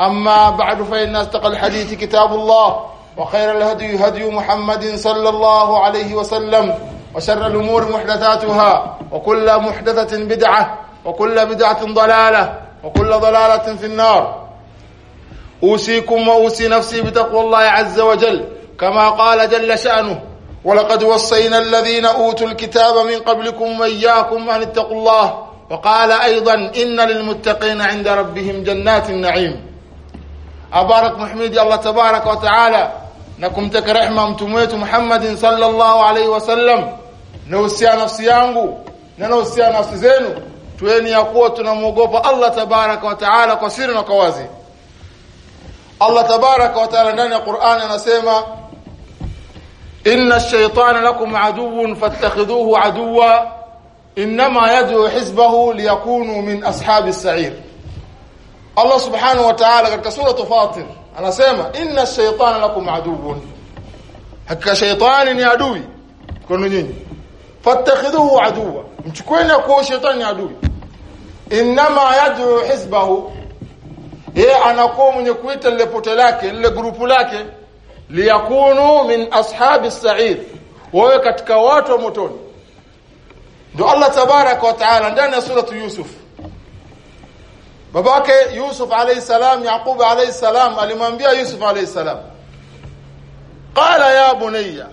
أما بعد فإن استقى الحديث كتاب الله وخير الهدي هدي محمد صلى الله عليه وسلم وشر الأمور محدثاتها وكل محدثة بدعة وكل بدعة ضلالة وكل ضلالة في النار. أوصيكم وأوصي نفسي بتقوى الله عز وجل كما قال جل شأنه ولقد وصينا الذين أوتوا الكتاب من قبلكم وإياكم أن اتقوا الله وقال أيضا إن للمتقين عند ربهم جنات النعيم abarak muhmidi Allah tabarak wa taala na kumtaka rehma mtume wetu Muhammad sallallahu alaihi wasallam na usia nafsi yangu na na usia nafsi zenu tueni ya kuwa tunamuogopa Allah tabarak wa taala kwa siri na kwa wazi. Allah tabarak wa taala ndani ya Qur'an anasema inna ash-shaytana lakum aduwwun fattakhidhuhu aduwwa inma yad'u hizbahu liyakunu min ashabi as-sa'ir Allah subhanahu wa ta'ala katika sura Fatir anasema inna ash-shaytana lakum aduwwun hakika shaytani ni adui kwenu nyinyi fattakhidhuhu aduwwa mchukueni kwa shaytani adui inma yad'u hizbahu yeye anakuwa mwenye kuita lile pote lake lile grupu lake liyakunu min ashabi as-sa'ir wawe katika watu wa motoni ndio Allah tabaraka wa taala ndani ya sura Yusuf babake Yusuf alayhi salam Yaqub alayhi salam alimwambia Yusuf alayhi salam. Qala ya bunayya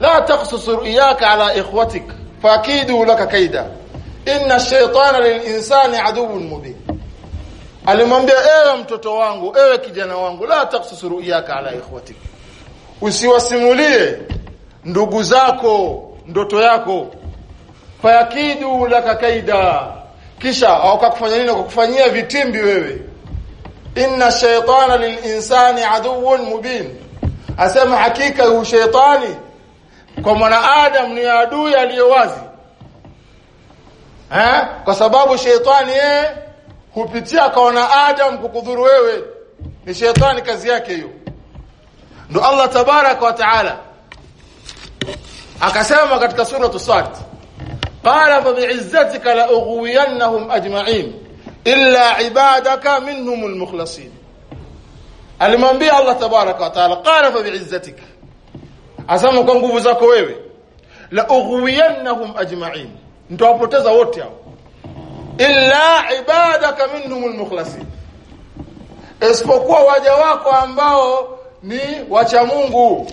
la taqsus ru'yaka ala ikhwatik fakidu laka kaida. Inna ash-shaytana lil-insani aduwwun mubin. Alimwambia ewe mtoto wangu ewe kijana wangu la taqsus ru'yaka ala ikhwatik. Usiwasimulie ndugu zako ndoto yako. Fayakidu laka kaida kisha wakakufanya nini? Wakakufanyia vitimbi wewe. Inna shaytana lilinsani aduwwun mubin. Asema hakika hu shaytani kwa mwanadamu ni adui aliyowazi eh? Kwa sababu shaytani yeye hupitia kwa wanadamu kukudhuru wewe. Ni shaytani kazi yake hiyo. Ndo Allah tabaraka wa taala akasema katika sura Sad قال فبعزتك لأغوينهم أجمعين إلا عبادك منهم المخلصين alimwambia Allah tabaraka wa taala qala fa bi'izzatik asema kwa nguvu zako wewe la ughwiyannahum ajma'in nitawapoteza wote hao illa ibadaka minhum almukhlasin isipokuwa waja wako ambao ni wacha Mungu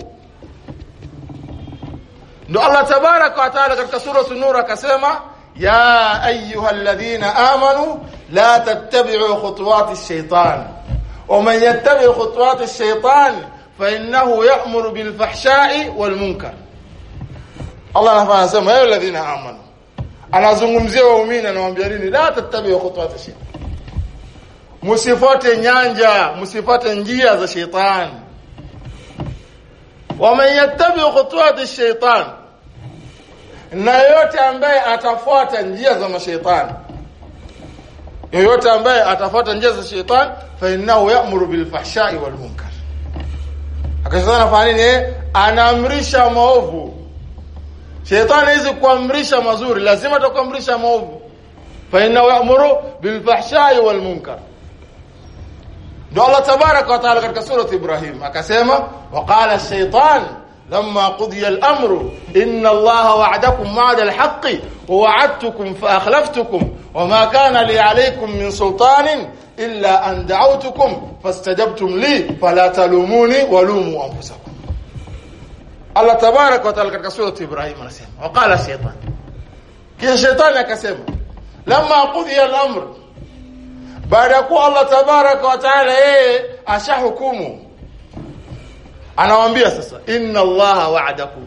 Ndo Allah tabaraka wa taala katika sura an-nur akasema ya ayyuhalladhina amanu la tattabi'u khutuwati ash-shaytan wa man yattabi' khutuwati ash-shaytan fa innahu ya'muru bil fahsha'i wal munkar Allah anasema ya ayyuhalladhina amanu anazungumzia waumini anawaambia nini la tattabi'u khutuwati ash-shaytan msifuate nyanja msifuate njia za shetani waman yattabi khutuwati shaitan na yote ambaye atafuata njia za mashaitani yoyote ambaye atafuata njia za shetani fa innahu ya'muru bil fahsha'i wal munkar. Akasema anafanya nini? Anaamrisha maovu. Shetani hizi kuamrisha mazuri lazima atakuamrisha maovu. Fa innahu ya'muru bil fahsha'i wal munkar. Ndio Allah tabarak wa taala katika sura Ibrahim akasema waqala shaytan لما قضي الأمر إن الله وعدكم وعد الحق ووعدتكم فأخلفتكم وما كان لي عليكم من سلطان إلا أن دعوتكم فاستجبتم لي فلا تلوموني ولوموا أنفسكم. الله تبارك وتعالى كسورة إبراهيم وقال الشيطان كي الشيطان كسيم؟ لما قضي الأمر بعد أقول الله تبارك وتعالى إيه أشحكمه anawaambia sasa inna allaha wa'adakum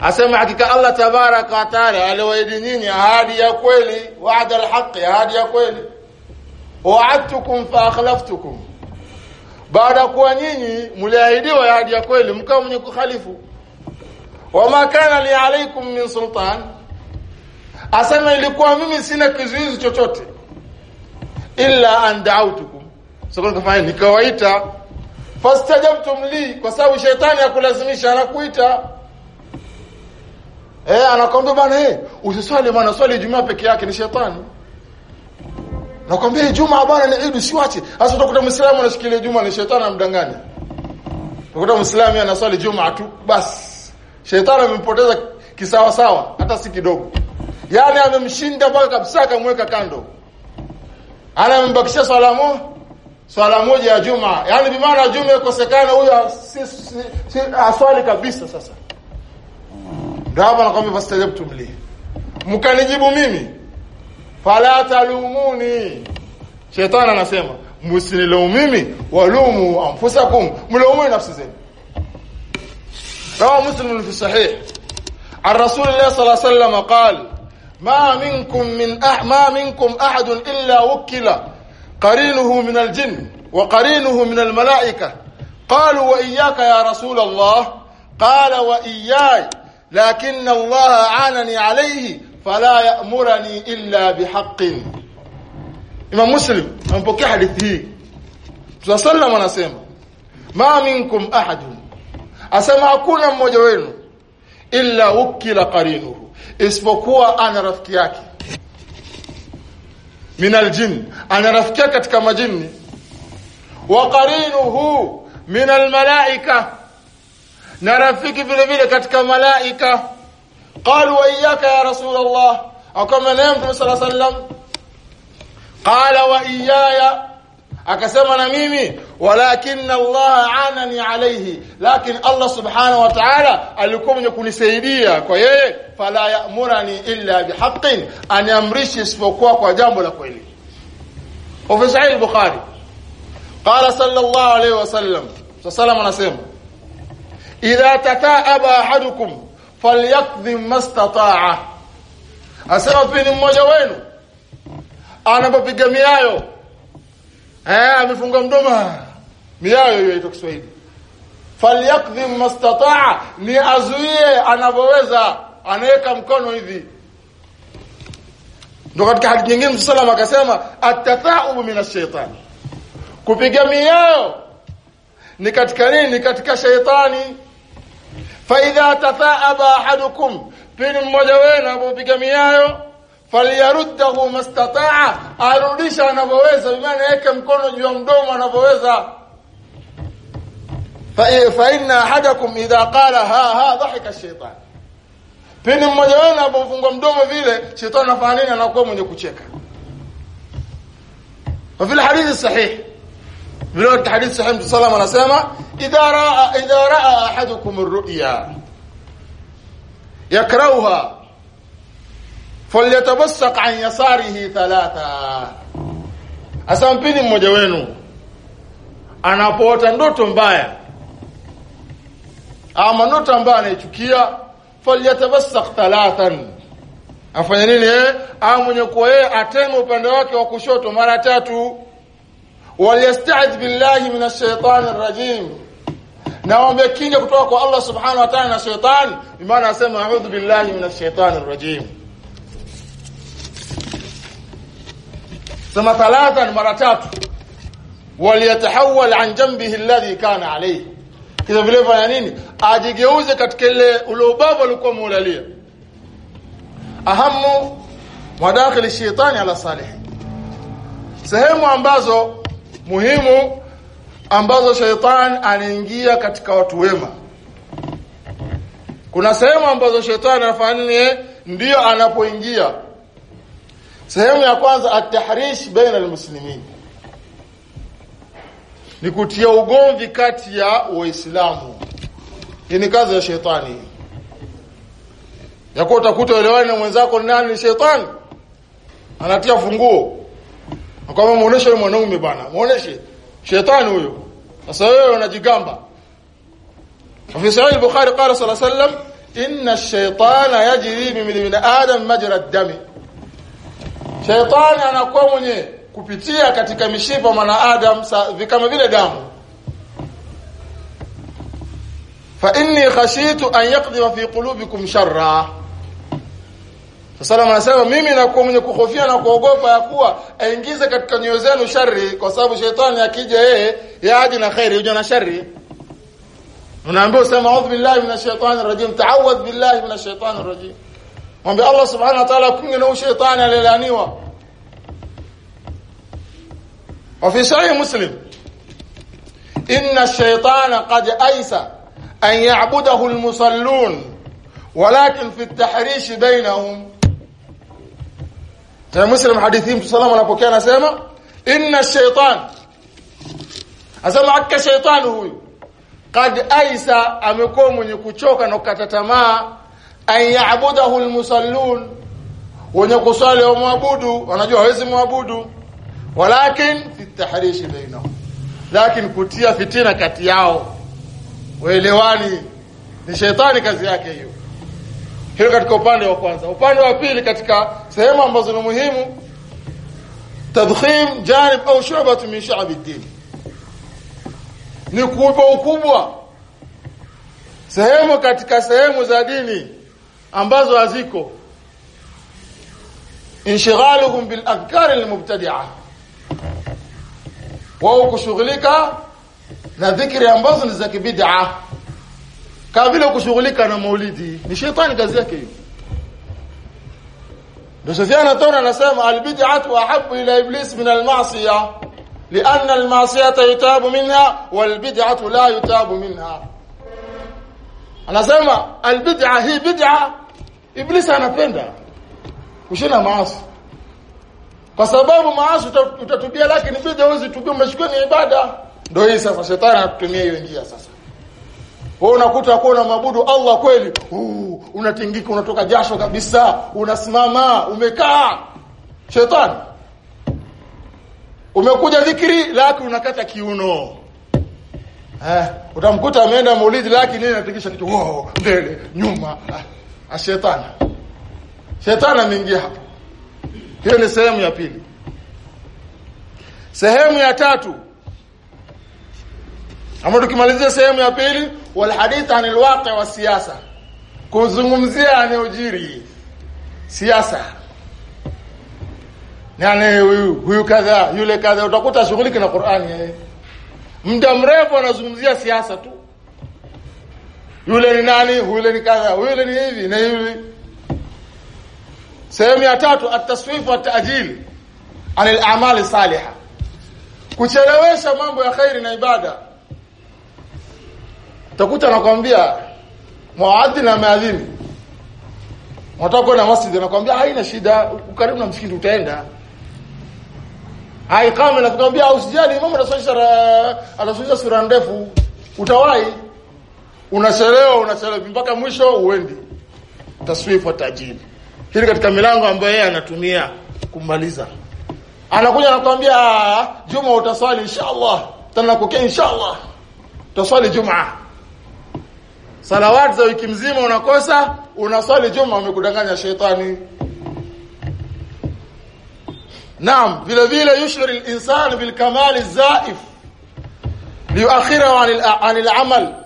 asema hakika Allah tabaraka wa taala aliwaahidi nyinyi ahadi ya kweli wa'ada al-haqq ahadi ya kweli. Wa'adtukum fa akhlaftukum. Baada kuwa nyinyi mliahidiwa ahadi ya kweli mkao mwenye kukhalifu. Wama kana li alaykum min sultan. Asema ilikuwa mimi sina kizuizi chochote illa an da'awtukum. Sasa so, nikawaita fastajabtum li kwa sababu shetani akulazimisha anakuita. Eh anakwambia bwana eh usiswali bwana swali Ijumaa peke yake ni shetani. Nakwambia Ijumaa bwana ni Eid usiwache. Sasa utakuta Muislamu anashikilia Ijumaa ni shetani amdanganya utakuta Muislamu anaswali Ijumaa tu basi shetani amempoteza kisawa sawa hata si kidogo. Yani amemshinda mpaka kabisa akamweka kando. Anambakisha swala moja swala moja ya juma yani bi maana juma ikosekana huyo si, si, si aswali kabisa sasa ndio hapa nakwambia fastajabtum li mkanijibu mimi fala talumuni shetani anasema msinilaumu mimi walumu anfusakum mlaumu nafsi zenu رواه مسلم في الصحيح عن رسول الله صلى الله عليه وسلم قال ما منكم من أح ما منكم أحد إلا وكل قرينه من الجن وقرينه من الملائكة. قالوا وإياك يا رسول الله. قال وإياي لكن الله عانني عليه فلا يأمرني إلا بحق. إمام مسلم أنبكي الله عليه وسلم anasema ما منكم أحد. asema hakuna mmoja wenu illa ukila qarinuhu isipokuwa ana min aljin ana rafiki yake katika majini wa qarinuhu min almalaika na rafiki vile vile katika malaika qalu wa iyyaka ya rasul allah akama mtume sallallahu alaihi wasallam qala wa iyaya akasema na mimi walakin Allah anani alaihi lakini Allah subhanahu wa ta'ala alikuwa mwenye kunisaidia kwa yeye fala ya'murani illa bihaqqin aniamrishi isipokuwa kwa jambo la kweli. Wa sahih al-Bukhari qala sallallahu alayhi wasallam sallam. Anasema idha tataaba ahadukum falyaqdhi mastata'a. Asema pini mmoja wenu anapopiga miayo eh amefunga mdomo. Miayo hiyo inaitwa Kiswahili. Falyakdhim mastata'a ni azuie anavyoweza. Anaweka mkono hivi. Ndio katika hadithi nyingine msalama akasema at-tatha'ubu min ash-shaytan kupiga miayo ni katika nini? Ni katika shaytani fa idha tathaaba ahadukum pini mmoja wenu anapopiga miayo falyaruddahu mastata'a arudisha anavyoweza bimaana yake mkono juu ya mdomo anavyoweza fa fa inna ahadakum idha qala ha ha dhahika ash-shaytan pindi mmoja wenu anapofungua mdomo vile shetani anafanya nini anakuwa mwenye kucheka kwa vile hadithi sahihi vile katika hadithi sahihi Mtume sallam anasema idha raa idha raa ahadukum ar-ru'ya falyatabassaq an yasarihi thalatha. Asampini mmoja wenu anapoota ndoto mbaya ama ndoto ambayo anaichukia falyatabassaq thalathan. Afanye nini eh au mwenye kuwa yeye ateme upande wake wa kushoto mara tatu. Waliyasta'id billahi minash shaitani rajim naombe kinga kutoka kwa Allah subhanahu wa ta'ala na shaitani. Bimaana asema a'udhu billahi minash shaitani rajim sema thalathan mara tatu. Waliyatahawwal an jambihi alladhi kana alayhi. Kisha vile fanya nini? Ajigeuze katika ile ule ubavu alikuwa mulalia ahamu wadakhil ash-shaytan ala salih. Sehemu ambazo muhimu ambazo shaytan anaingia katika watu wema. Kuna sehemu ambazo shetani anafanya nini? Ndiyo anapoingia Sehemu ya kwanza at-tahrish baina al Ni kutia ugomvi kati ya Waislamu. Hii ni kazi ya shetani. Yako utakuta elewani na mwenzako nani ni shetani. Anatia funguo. Kama muoneshe yule mwanaume bana, muoneshe shetani huyo. Sasa wewe unajigamba. Fi al-Bukhari qala sallallahu alayhi wasallam inna ash-shaytana yajri min ibn Adam majra ad-dami. Shetani anakuwa mwenye kupitia katika mishipa mwanadamu kama vile damu. Fa inni khashitu an yaqdhifa fi qulubikum sharra. Sasa anasema mimi nakuwa mwenye kuhofia na kuogopa ya kuwa aingize katika nyoyo zenu shari kwa sababu shetani akija yeye yaji na khairi huja na shari. Unaambiwa sema a'udhu billahi minash shaitani rajim, ta'awadh billahi minash shaitani rajim. وان الله سبحانه وتعالى كن له شيطان للانيوا وفي صحيح مسلم ان الشيطان قد ايس ان يعبده المصلون ولكن في التحريش بينهم زي مسلم حديثين صلى الله عليه وسلم اسامه ان الشيطان اسامه اك الشيطان هو قد ايس امكم من كچوكا نكتتماء an ya'budahu almusallun. Wenye kusali wa muabudu wanajua hawezi muabudu walakin fi tahrish bainahum. Lakini kutia fitina kati yao. Waelewani. Ni shetani kazi yake hiyo. Hiyo katika upande wa kwanza. Upande wa pili katika sehemu ambazo ni muhimu. Tadkhim janib au shu'bah min sha'b ad-din. Ni kubwa ukubwa. Sehemu katika sehemu za dini ambazo haziko inshighaluhum bil afkar al mubtadi'ah wao kushughulika na dhikri ambazo ni za kibid'a kama vile kushughulika na maulidi ni shetani kazi yake hiyo ndio Sufyan Athawri anasema albid'atu ahabbu ila iblis min almasiyah لأن المعصية يتاب منها والبدعة لا يتاب منها anasema albid'a hii bid'a iblis anapenda kushinda maasi. Kwa sababu maasi utatubia lakini bidha huwezi tubia umeshukua ni ibada. Ndio hii sasa shetani anatumia hiyo njia sasa. Wewe unakuta kwa na mabudu Allah kweli uh, unatingika unatoka jasho kabisa unasimama umekaa. Shetani. Umekuja dhikri lakini unakata kiuno. Eh utamkuta ameenda maulidi lakini yeye anatikisha kitu wow mbele nyuma. ah, shetani. Shetani ameingia hapo hiyo ni sehemu ya pili. Sehemu ya tatu. Ama tukimalizia sehemu ya pili wal hadith anil waqi wa siasa kuzungumzia anayojiri siasa nani huyu huyu kadha yule kadha utakuta shughuliki na Qur'ani muda mrefu anazungumzia siasa tu yule ni nani? Yule ni kadha. Yule ni hivi na hivi. Sehemu ya tatu at-taswif wa ta'jil anil a'mal salihah. Kuchelewesha mambo ya khairi na ibada. Utakuta nakwambia muadhini na maadhini unataka kwenda masjid anakuambia haina shida karibu na msikiti utaenda. Hai kama nakwambia usijali mama anasalisha anasalisha sura ndefu. Utawahi unachelewa unachelewa mpaka mwisho uendi. Taswifu tajiri hili katika milango ambayo yeye anatumia kumaliza. Anakuja anakuambia juma utaswali inshallah. Tena kokea inshallah. Utaswali juma. Salawati za wiki mzima unakosa unaswali juma umekudanganya shetani naam vile vile yushuru al-insan bil kamal az-zaif liuakhirahu an al-amal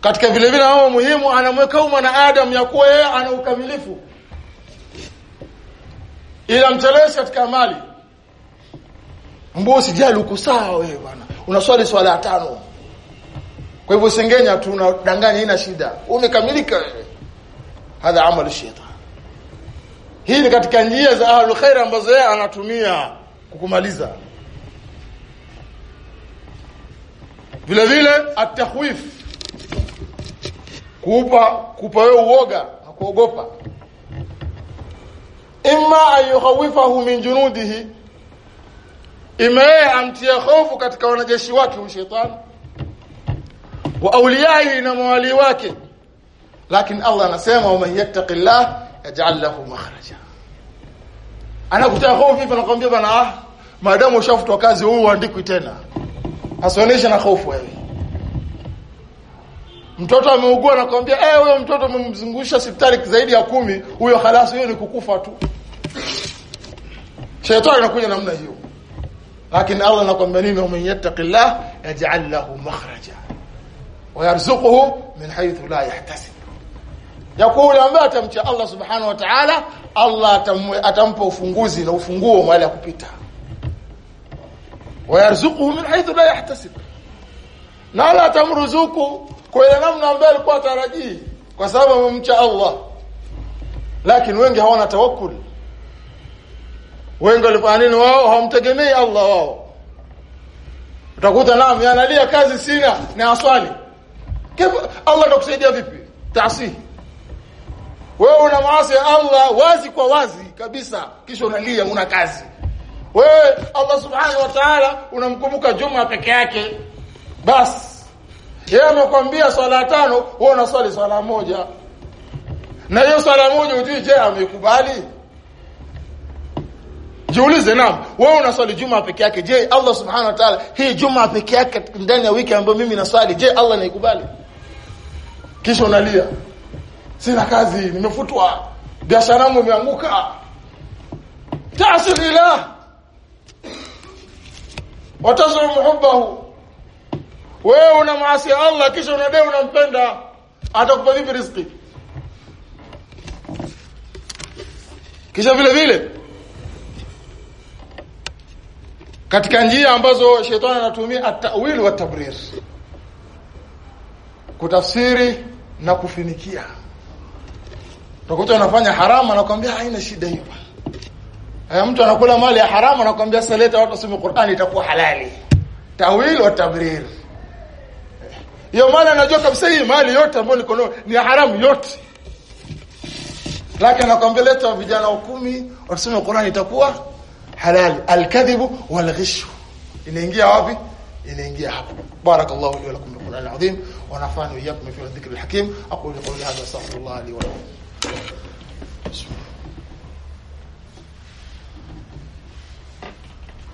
katika vile vile mambo muhimu anamweka mwana adam ya kuwa yeye ana ukamilifu. Ila mchelewesha katika amali. Mbosi jali uko sawa wewe bwana. Unaswali swala tano. Kwa hivyo sengenya tu unadanganya ina shida. Umekamilika wewe. Hadha amal shaitan hii ni katika njia za ahlul khair ambazo yeye anatumia kukumaliza. Vile vile at-takhwif kuupa kupa wewe uoga hakuogopa. Imma an min junudihi imma amtia hofu katika wanajeshi wake wa shetani wa awliyaihi na mawali wake. Lakini Allah anasema man yattaqillah yaj'al lahu makhraja. Anakutia hofu hivi anakuambia bana ah maadamu ushafutwa kazi huu uandikwi tena. Asionesha na hofu wewe mtoto ameugua na eh, huyo mtoto umemzungusha hospitali zaidi ya kumi, huyo halasi, huyo ni kukufa tu. Shetani anakuja namna hiyo, lakini Allah anakuambia nini? Waman yattaqillah yaj'al lahu makhraja wa yarzuquhu min haythu la yahtasib, ya ambaye atamcha Allah subhanahu wa ta'ala, Allah atampa ufunguzi na ufunguo mahali ya kupita, wa yarzuquhu min haythu la yahtasib, na Allah atamruzuku kwa ile namna ambayo alikuwa tarajii kwa sababu amemcha Allah lakini wengi hawana tawakkul wengi walifanya nini wao hawamtegemei Allah wao utakuta naam analia kazi sina na aswali Kifu, Allah atakusaidia vipi? Taasi. Wewe una maasi Allah wazi kwa wazi kabisa kisha unalia una kazi. Wewe Allah Subhanahu wa Ta'ala unamkumbuka Juma peke yake. Bas. Yeye amekwambia swala tano, wewe unaswali swala moja. Na hiyo swala moja ujui je amekubali? Jiulize naam, wewe unaswali Juma peke yake. Je, Allah Subhanahu wa Ta'ala hii Juma peke yake ndani ya wiki ambayo mimi naswali, je, Allah naikubali kisha unalia sina kazi nimefutwa biashara yangu imeanguka Tasbihillah. watazuru muhibbahu wewe una maasi ya Allah kisha unadai unampenda. Atakupa vipi riziki? Kisha vile vile katika njia ambazo shetani anatumia at-ta'wil wa tabrir kutafsiri na kufinikia. Utakuta anafanya haramu anakuambia haina shida hiyo haya mtu anakula mali ya haramu anakuambia saleta watu wasome Qur'ani itakuwa halali. Tawil wa tabrir hiyo mali anajua kabisa hii mali yote ambayo niko nayo ni haramu yote lakini anakuambia leta vijana wa kumi wasome Qur'ani itakuwa halali alkadhibu walghishu inaingia wapi inaingia hapo barakallahu li wa lakum bil qur'an azim wa nafa'ani wa iyyakum fi dhikri al hakim aqulu qawli hadha astaghfirullah li wa lakum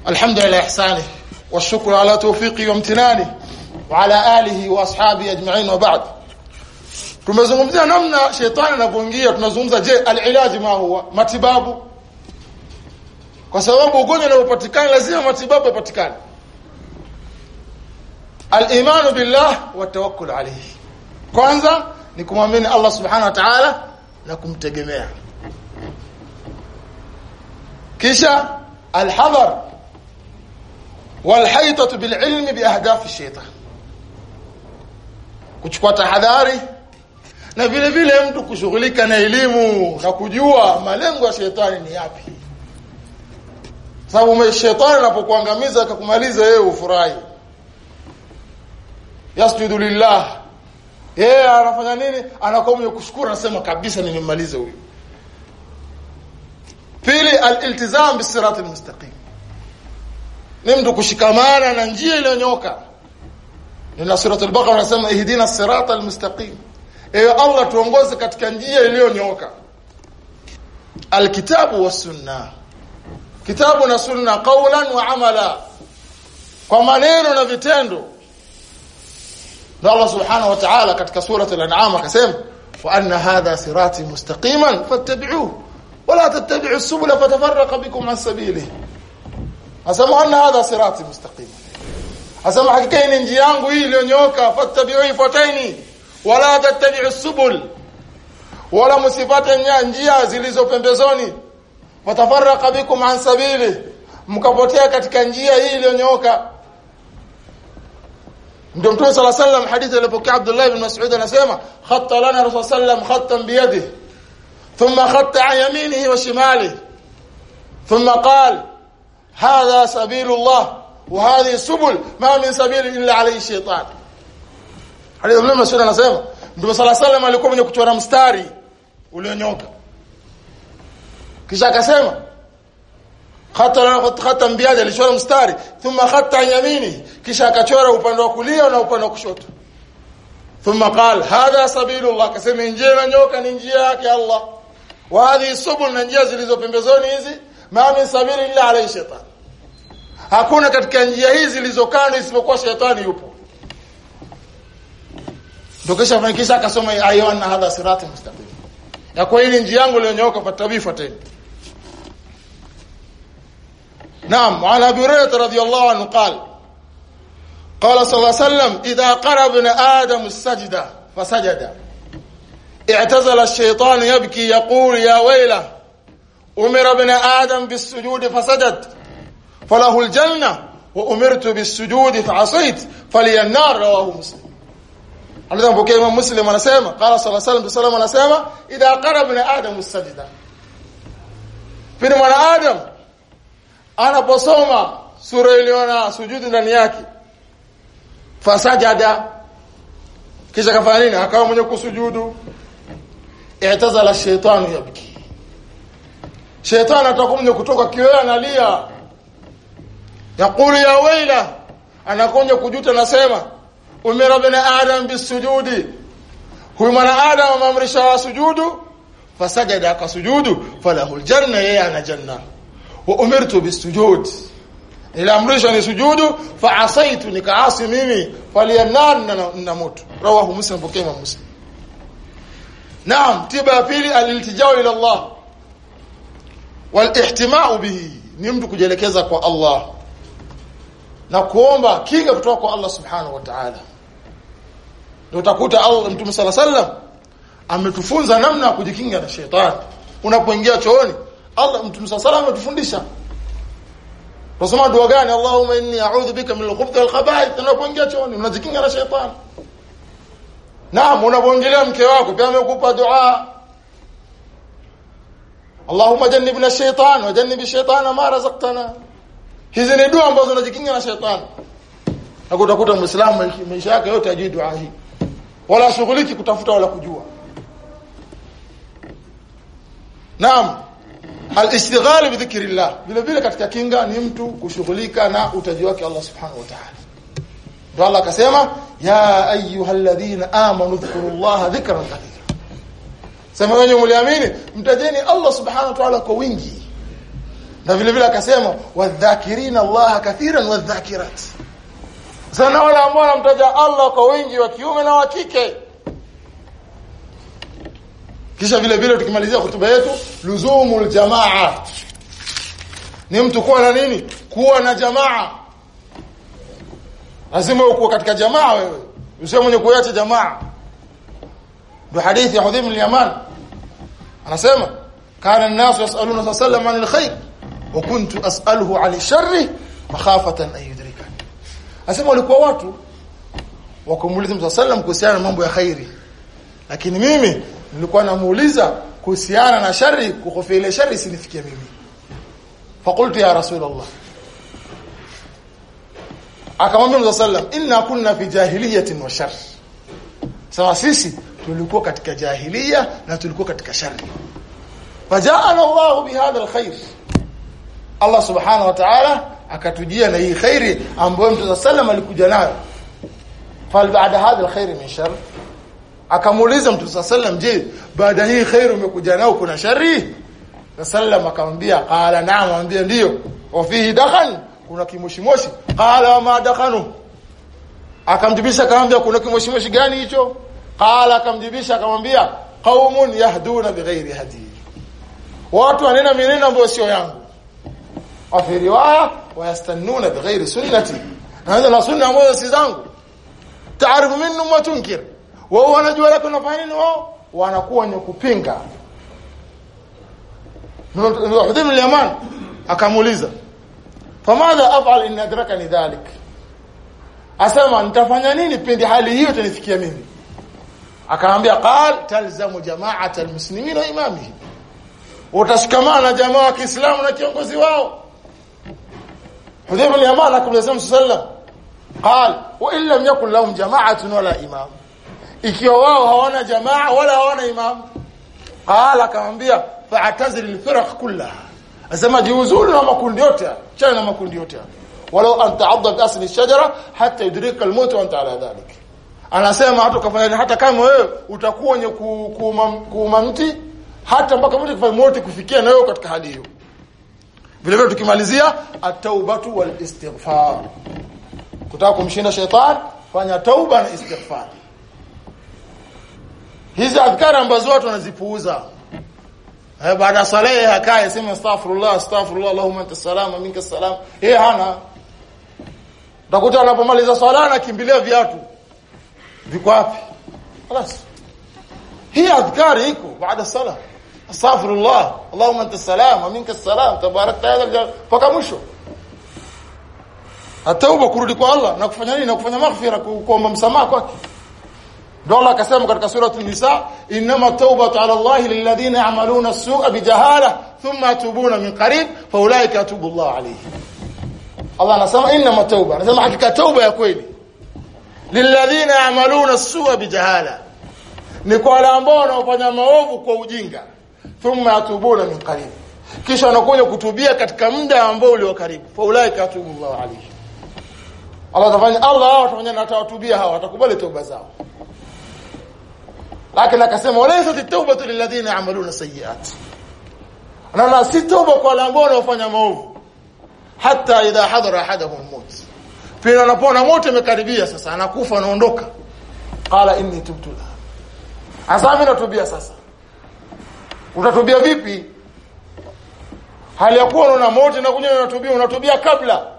الحمد لله احسانه والشكر على توفيقه وامتنانه وعلى اله واصحابه اجمعين وبعد tumezungumzia namna shetani anapoingia tunazungumza je alilaji ma huwa matibabu kwa sababu ugonjwa unapopatikana lazima matibabu yapatikane al-imanu billah wa tawakkul alayhi kwanza ni kumwamini Allah subhanahu wa ta'ala na kumtegemea kisha al-hadar wal-haytatu bil-ilmi bi ahdaf ash-shaytan kuchukua tahadhari. Na vile vile mtu kushughulika na elimu na kujua malengo ya shetani ni yapi. Sababu shetani anapokuangamiza akakumaliza wewe ufurahi yasjudu lillah. Yeye anafanya nini? Anakuwa mwenye kushukuru anasema kabisa nimemmaliza huyu. Pili aliltizam bisirati almustaqim ni mtu kushikamana na njia iliyonyoka nina sura al-baqara anasema ihdina sirata almustaqim. Ewe Allah tuongoze katika njia iliyonyoka alkitabu was sunna. Kitabu na sunna qawlan wa amala. Kwa maneno na vitendo. Na Allah subhanahu wa ta'ala katika sura al-an'am akasema wa anna hadha sirati mustaqiman fattabi'uhu wala tattabi'u as-subula fatafarraqa bikum an sabilihi asema anna hadha sirati mustaqiman asema hakika hii ni njia yangu hii iliyonyooka fattabi'u ifuateni. Wala tattabi'u as-subul wala msifate njia zilizo pembezoni. Watafarraqa bikum an sabili mkapotea katika njia hii iliyonyooka ndio mtume sala sallam hadithi alipokea Abdullah ibn Mas'ud anasema khatta lana rasul sallam khattan biyadihi thumma khatta an yaminihi wa shimalihi thumma qala hadha sabilullah wa hadhihi subul ma min sabili illa alayhi shaytan. Hadithi ibn Mas'ud anasema Mtume sala salam alikuwa mwenye kuchora mstari ulionyoka. Kisha akasema khata khata mbiaja alichora mstari thumma khata yamini kisha akachora upande wa kulia na upande wa kushoto. Thumma qala hadha sabilullah kasema njia ya nyoka ni njia yake Allah. Wa hadhi subul na njia zilizo pembezoni hizi ma min sabili illa alayhi shaytan hakuna katika njia hizi zilizokando isipokuwa shetani yupo ndio kisha fanikisha akasoma ayon na hadha sirati mustaqim ya kwa hili njia yangu iliyonyooka fatabifa tena نعم وعن ابي هريره رضي الله عنه قال قال صلى الله عليه وسلم اذا قرب ابن ادم السجده فسجد اعتزل الشيطان يبكي يقول يا ويله امر ابن ادم بالسجود فسجد falahu aljanna wa umirtu bisujudi fa'asait falyannar rawahu muslim alipokea Imam Muslim anasema qala sallallahu alayhi wasallam anasema idha qarabna adamu sajda pindi mwanadamu anaposoma sura iliyo na sujudu ndani yake fasajada kisha kafanya nini akawa mwenye kusujudu i'tazala shaytanu yabki shaytanu atakuwa mwenye kutoka kiwea analia yaqulu ya waila. Anakonja kujuta nasema umira adam bisujudi. Huyu mwana adam ameamrisha wa sujudu fasajada akasujudu falahu aljanna yeye ana janna. Wa umirtu bisujud iliamrishwa ni sujudu fa asaitu nikaasi mimi faliyanar na moto rawahu muslim pokea muslim. Naam tiba ya pili aliltijao ila allah. Walihtimau bihi. Ni mtu kujielekeza kwa allah na kuomba kinga kutoka kwa allah subhanahu wa ta'ala. Ndio utakuta allah mtume sala ametufunza namna ya kujikinga na shetani unapoingia chooni Allah mtume sala sallam ametufundisha. Tunasema dua gani? Allahumma inni a'udhu bika min al-khubuthi wal khaba'ith unapoingia chooni unajikinga na shetani Naam unapoongelea mke wako pia amekupa dua. Allahumma jannibna ash-shaytan wa jannib ash-shaytana ma razaqtana Hizi ni dua ambazo unajikinga na shetani. Na utakuta muislamu maisha yake yote ajui dua hii. Wala shughuliki kutafuta wala kujua. Naam. Al-istighal bi dhikrillah. Vile vile katika kinga ni mtu kushughulika na utaji wake Allah subhanahu wa ta'ala. Ndio Allah akasema ya ayyuhalladhina amanu dhkurullaha dhikran kathira. Sema wenye mliamini mtajeni Allah subhanahu wa ta'ala kwa wingi na vile vile akasema wadhakirina Allah kathiran wadhakirat. Sana wale ambao wanamtaja Allah kwa wingi wa kiume na wa kike. Kisha vile vile tukimalizia hotuba yetu luzumul jamaa. Ni mtu kuwa na nini? Kuwa na jamaa. Lazima uko katika jamaa wewe. Usiwe mwenye kuacha jamaa. Ndio hadithi ya Hudhayf al-Yaman. Anasema kana an-nas yasaluna sallallahu alayhi khair wa kuntu as'aluhu 'ala sharri makhafatan an yudrikani asema walikuwa watu wakamuuliza Mtume sallam kuhusiana na mambo ya khairi lakini mimi nilikuwa namuuliza kuhusiana na shari kuhofia ile shari isinifikie mimi faqultu ya rasulullah akamwambia Mtume sallam inna kunna fi jahiliyatin wa shar sawa sisi tulikuwa katika jahiliya na tulikuwa katika shari fajaa Allah bihadha alkhair Allah subhanahu wa ta'ala akatujia na hii khairi ambayo Mtume sallam alikuja nayo. Fal baada hadha alkhair min shar akamuuliza Mtume sallam je baada hii khair umekuja nao kuna shari sallam akamwambia qala na'am. Amwambia ndio wa fihi dakhan? Kuna kimoshimoshi. Qala ma dakhanu? Akamjibisha akamwambia kuna kimoshimoshi gani hicho? Qala akamjibisha akamwambia qaumun yahduna bighairi hadi. Watu wanena mineno ambayo sio yangu wa fi riwaya wayastannuna bighairi sunnati. Na na sunna ambayo si zangu. Taarifu minhum wa tunkir. Wao wanajua lako nafanya nini wao? Wanakuwa wenye kupinga. Ndio Hudhayf al-Yaman akamuuliza famadha af'al in adrakani dhalik? Asema nitafanya nini pindi hali hiyo itanifikia mimi? Akaambia qal talzamu jama'at almuslimin wa imamihi. Utashikamana jamaa wa Kiislamu na kiongozi wao Hudhayf al-Yaman akamwambia sallam qal wa in lam yakun lahum jama'atun wala imam ikiwa wao hawana jamaa wala hawana imam qala akamwambia fa'tazil al-firaq kullaha asema jiuzulu na makundi yote chana na makundi yote walau an ta'adda bi asli ash-shajara hatta yudrika al-maut wa anta ala dhalik anasema hata ukafanya hata kama wewe utakuwa wenye kuuma mti hata mpaka moto kufikia na wewe katika hali hiyo vile vile tukimalizia at-taubatu wal istighfar kutaka kumshinda shetani fanya tauba na istighfar hizi adhkari ambazo watu wanazipuuza eh baada ya sala akae sema astaghfirullah astaghfirullah allahumma anta salam minka salam eh hana utakuta anapomaliza swala anakimbilia viatu viko wapi خلاص hii adhkari iko baada sala astaghfirullah. Allahumma anta salam wa minka salam. Tabarakta ya paka mwisho. Atauba kurudi kwa Allah na kufanya nini? Na kufanya maghfira kuomba msamaha kwake. Ndio Allah akasema katika sura an-nisa inma tawbatu ala Allah lilladhina ya'maluna as-su'a bijahala thumma yatubuna min qarib fa ulaika yatubu Allah alayhim Allah anasema inma tawba. Anasema hakika tauba ya kweli. Lilladhina ya'maluna as-su'a bijahala ni kwa wale ambao wanaofanya maovu kwa ujinga thumma yatubuna min qarib. Kisha wanakuja kutubia katika muda ambao ulio karibu. Fa ulaika yatubu Allah alayhi. Allah tafanya Allah atafanya na atawatubia hawa watakubali toba zao. Lakini akasema walaysa tawbatu lilladhina ya'maluna sayyi'at. Na na si toba kwa wale ambao wanaofanya maovu. Hata idha hadara ahaduhum maut pia anapona moto imekaribia sasa anakufa anaondoka. Qala inni tubtu asa mimi natubia sasa utatubia vipi? Hali ya kuwa una moto na kunywa unatubia unatubia kabla.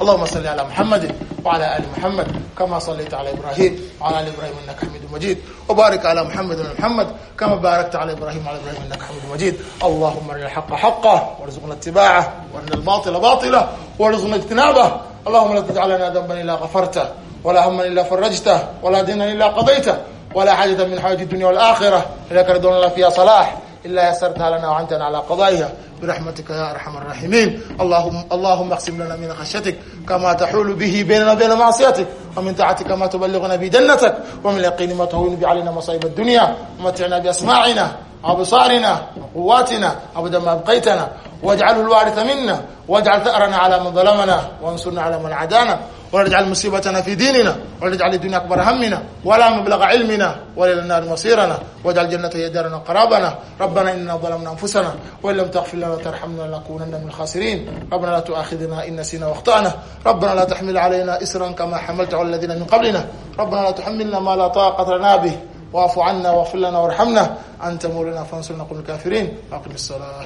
اللهم صل على محمد وعلى ال محمد كما صليت على إبراهيم وعلى ال إبراهيم انك حميد مجيد وبارك على محمد وعلى محمد كما باركت على إبراهيم وعلى إبراهيم انك حميد مجيد اللهم ارنا الحق حقا وارزقنا اتباعه وارنا الباطل باطلا وارزقنا اجتنابه اللهم لا تجعلنا ذنبا الا غفرته ولا هما الا فرجته ولا دينا الا قضيته ولا حاجه من حوائج الدنيا والاخره لك رضوان الله فيها صلاح إلا يسرتها لنا وعنتنا على قضائها برحمتك يا أرحم الراحمين اللهم اللهم اقسم لنا من خشيتك كما تحول به بيننا وبين معصيتك ومن طاعتك ما تبلغنا به جنتك ومن اليقين ما تهون به علينا مصائب الدنيا ومتعنا بأسماعنا وابصارنا وقواتنا ابدا ما ابقيتنا واجعله الوارث منا واجعل ثأرنا على من ظلمنا وانصرنا على من عادانا ولا تجعل مصيبتنا في ديننا ولا تجعل الدنيا اكبر همنا ولا مبلغ علمنا ولا الى النار مصيرنا واجعل الجنه هي دارنا وقرابنا ربنا اننا ظلمنا انفسنا وان لم تغفر لنا وترحمنا لنكونن من الخاسرين ربنا لا تؤاخذنا ان نسينا واخطانا ربنا لا تحمل علينا اسرا كما حملت على الذين من قبلنا ربنا لا تحملنا ما لا طاقه لنا به واعف عنا واغفر لنا وارحمنا انت مولانا فانصرنا قوم الكافرين اقم الصلاه